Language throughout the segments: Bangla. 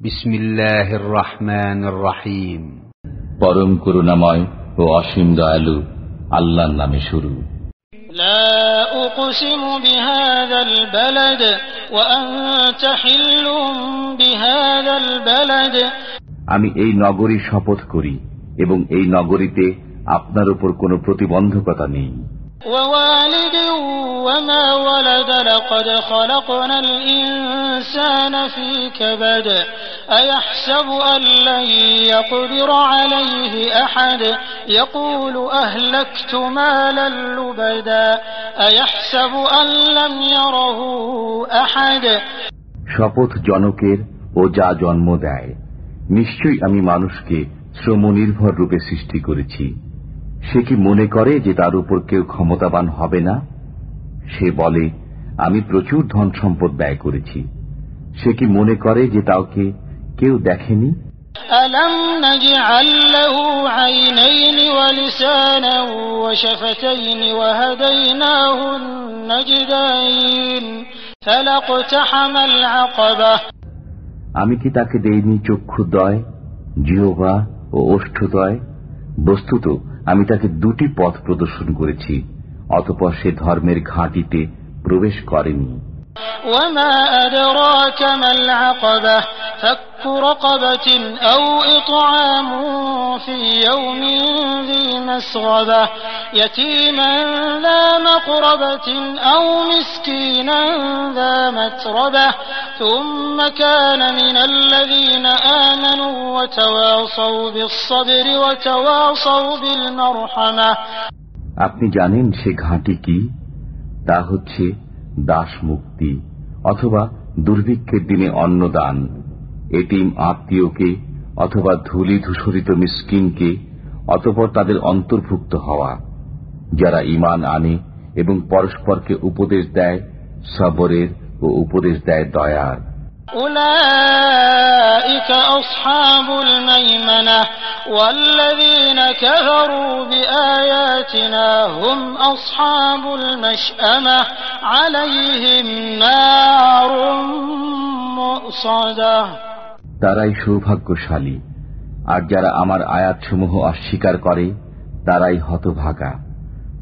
بسم الله الرحمن الرحيم পরম করুণাময় ও অসীম দয়ালু আল্লাহর নামে শুরু لا أقسم بهذا البلد وأنت حل بهذا البلد আমি এই নগরীর শপথ করি এবং এই নগরীতে আপনার উপর কোনো প্রতিবন্ধকতা নেই ووالد وما ولد لقد خلقنا الإنسان في كبد أيحسب أن لن يقدر عليه أحد يقول أهلكت مالا لبدا أيحسب أن لم يره أحد শপথ জনকের ও যা জন্ম দেয় নিশ্চয়ই আমি মানুষকে শ্রমনির্ভর রূপে সৃষ্টি করেছি সে কি মনে করে যে তার উপর কেউ ক্ষমতাবান হবে না সে বলে আমি প্রচুর ধন সম্পদ ব্যয় করেছি সে কি মনে করে যে তাকে কেউ দেখেনি ألم نجعل له عينين ولسانا وشفتين وهديناه النجدين فلاقتحم العقبة আমি কি তাকে দেইনি চক্ষুদয় জিহবা ও ওষ্ঠদয় বস্তুত আমি তাকে দুটি পথ প্রদর্শন করেছি অতপর সে ধর্মের ঘাঁটিতে প্রবেশ করেনি وما أدراك ما العقبة فك رقبة أو إطعام في يوم ذي مسغبة يتيما ذا مقربة أو مسكينا ذا متربة ثم كان من الذين آمنوا وتواصوا بالصبر وتواصوا بالمرحمة আপনি জানেন সে ঘাঁটি কি তা হচ্ছে দাস মুক্তি অথবা দুর্ভিক্ষের দিনে অন্নদান এটিম আত্মীয়কে অথবা ধুলি ধূসরিত মিসকিনকে অতপর তাদের অন্তর্ভুক্ত হওয়া যারা ইমান আনে এবং পরস্পরকে উপদেশ দেয় সবরের ও উপদেশ দেয় দয়ার أولئك أصحاب الميمنة والذين كفروا بآياتنا هم أصحاب المشأمة عليهم نار مؤصدة তারাই সৌভাগ্যশালী, আর যারা আমার আয়াতসমূহ অস্বীকার করে, তারাই হতভাগা।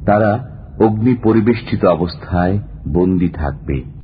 তারা অগ্নি পরিবেষ্টিত অবস্থায় বন্দী থাকবে।